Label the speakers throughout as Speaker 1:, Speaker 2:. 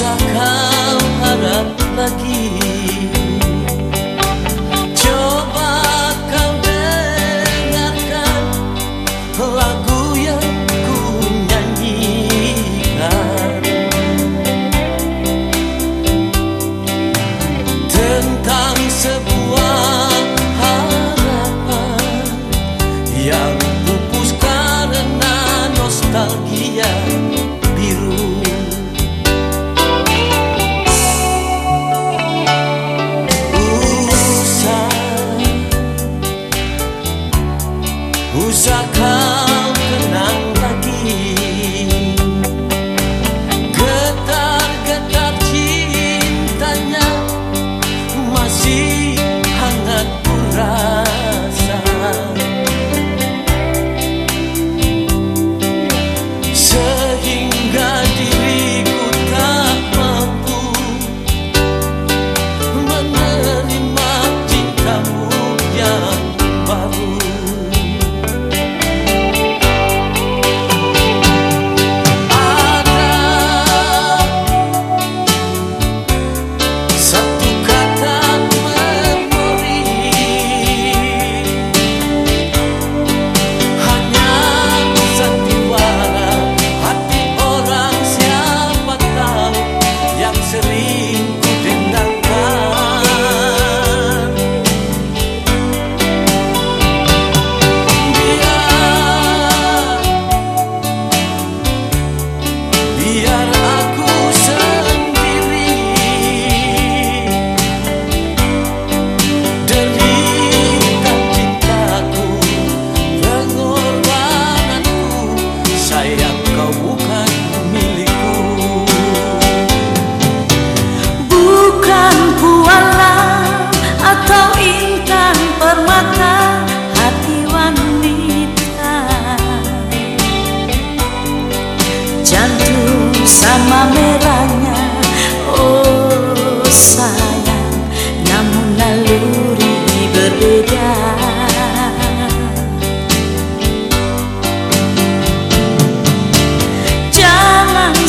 Speaker 1: bisa kau harap lagi? Coba kau dengarkan lagu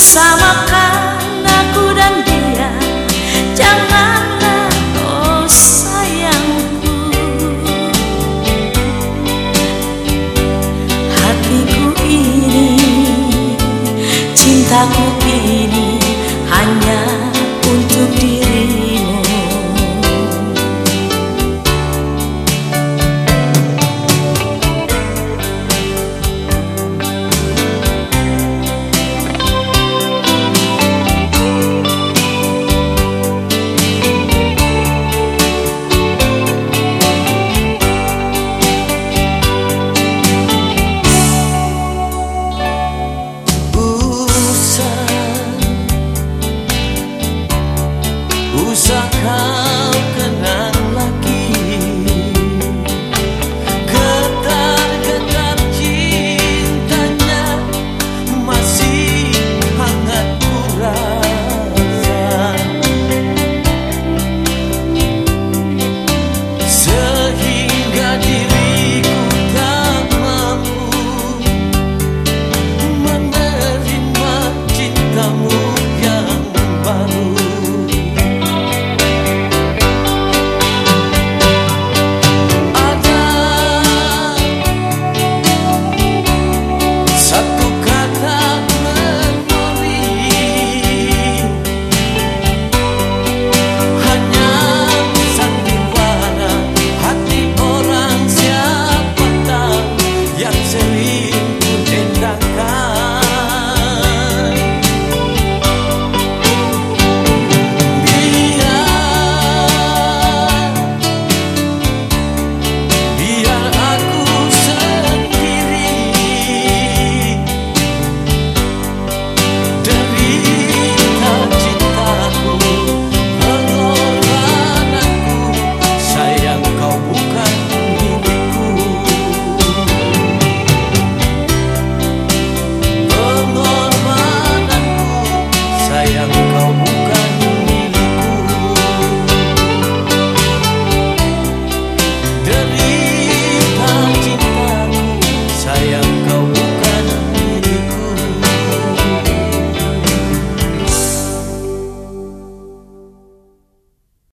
Speaker 2: samakan aku dan dia janganlah oh sayangku. Hatiku ini cintaku ini